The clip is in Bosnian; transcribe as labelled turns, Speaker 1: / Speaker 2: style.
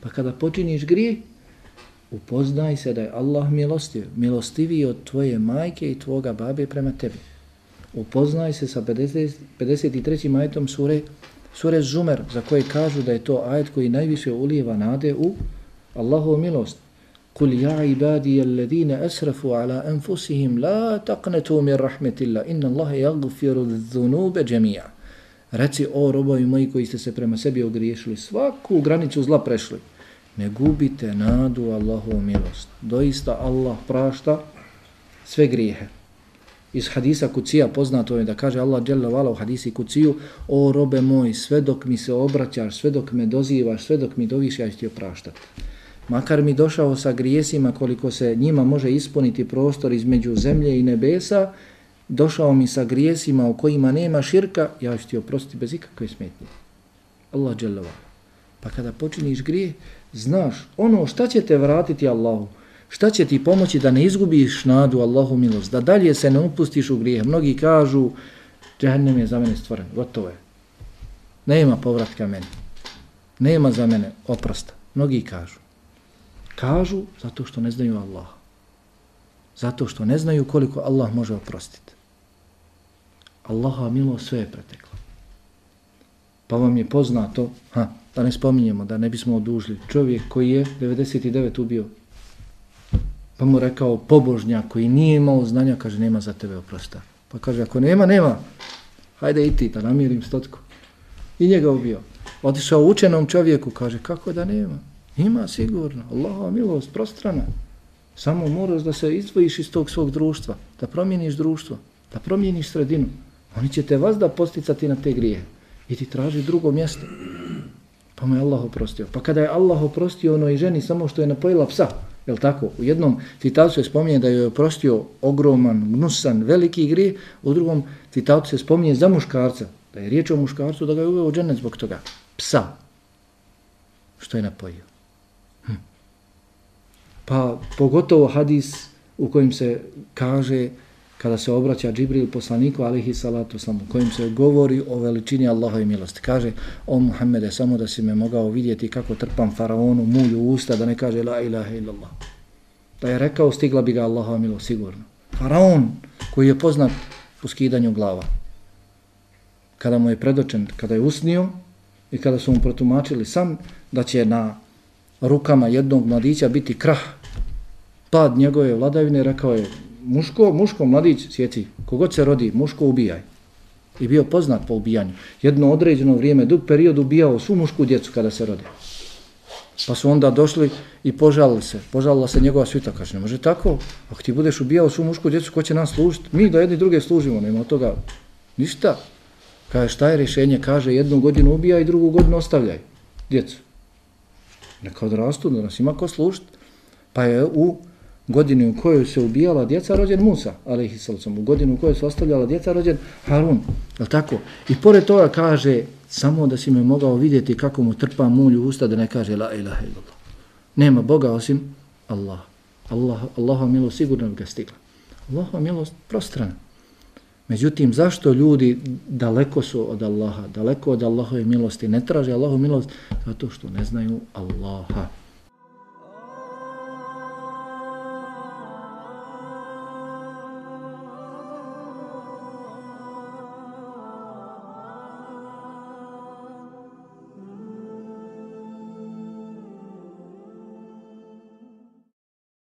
Speaker 1: Pa kada počiniš grije, upoznaj se da je Allah milostiv, milostiviji od tvoje majke i tvoga babe prema tebi. Upoznaj se sa 50, 53. majetom sure, sure Zumer, za koje kažu da je to ajet koji najviše ulijeva nade u Allahu milost. Kul ja ibadi alladine asrafu ala anfusihim la taqnetu min rahmetillah inna Allahe yagfiru dhunube džemija. Reci o robovi moji koji ste se prema sebi ogriješili, svaku granicu zla prešli. Ne gubite nadu Allahovu milost. Doista Allah prašta sve grijehe. Iz hadisa kucija poznato je da kaže Allah dželle vala u hadisi kuciju o robe moj sve dok mi se obraćaš sve dok me dozivaš sve dok mi doviš ja ću ti opraštati makar mi došao sa grijesima koliko se njima može ispuniti prostor između zemlje i nebesa došao mi sa grijesima u kojima nema širka ja ću ti oprostiti bez ikakve smetnje Allah dželle vala pa kada počiniš grije znaš ono šta će te vratiti Allahu Šta će ti pomoći da ne izgubiš nadu Allahu milost, da dalje se ne upustiš u grijeh? Mnogi kažu, džahnem je za mene stvoren, gotovo je. Nema povratka meni. Nema za mene oprosta. Mnogi kažu. Kažu zato što ne znaju Allaha. Zato što ne znaju koliko Allah može oprostiti. Allaha milost sve je preteklo. Pa vam je poznato, ha, da ne spominjemo, da ne bismo odužili, čovjek koji je 99 ubio Pa mu rekao pobožnjak koji nije imao znanja, kaže nema za tebe oprosta. Pa kaže ako nema, nema. Hajde i ti da namirim stotku. I njega ubio. Otišao učenom čovjeku, kaže kako da nema. Ima sigurno. Allahova milost, prostrana. Samo moraš da se izdvojiš iz tog svog društva. Da promijeniš društvo. Da promijeniš sredinu. Oni će te vas da posticati na te grije. I ti traži drugo mjesto. Pa mu je Allah oprostio. Pa kada je Allah oprostio onoj ženi samo što je napojila psa, Je tako? U jednom citatu se spominje da je oprostio ogroman, gnusan, veliki gri, u drugom citatu se spominje za muškarca, da je riječ o muškarcu, da ga je uveo u dženet zbog toga. Psa. Što je napojio? Hm. Pa pogotovo hadis u kojim se kaže kada se obraća Džibril poslaniku alihi salatu samo kojim se govori o veličini Allahove milosti. Kaže, o Muhammede, samo da si me mogao vidjeti kako trpam faraonu mulju usta, da ne kaže la ilaha illallah. Da je rekao, stigla bi ga Allahova milost, sigurno. Faraon, koji je poznat po skidanju glava. Kada mu je predočen, kada je usnio i kada su mu protumačili sam da će na rukama jednog mladića biti krah, pad njegove vladavine, rekao je, muško, muško, mladić, sjeci, kogod se rodi, muško ubijaj. I bio poznat po ubijanju. Jedno određeno vrijeme, dug period ubijao svu mušku djecu kada se rodi. Pa su onda došli i požalili se. Požalila se njegova svita. Kaže, ne može tako. Ako ti budeš ubijao svu mušku djecu, ko će nam služiti? Mi da jedni druge služimo, nema od toga ništa. Kaže, šta je rješenje? Kaže, jednu godinu ubijaj, drugu godinu ostavljaj djecu. Neka odrastu, da nas ima ko služiti. Pa je u godini u kojoj se ubijala djeca rođen Musa, alaihissalacom, u godinu u kojoj se ostavljala djeca rođen Harun, je tako? I pored toga kaže, samo da si me mogao vidjeti kako mu trpa mulju usta da ne kaže la ilaha illallah. Nema Boga osim Allah. Allah Allahova milost sigurno ga stigla. Allahova milost prostrana. Međutim, zašto ljudi daleko su od Allaha, daleko od Allahove milosti, ne traže Allahovu milost? Zato što ne znaju Allaha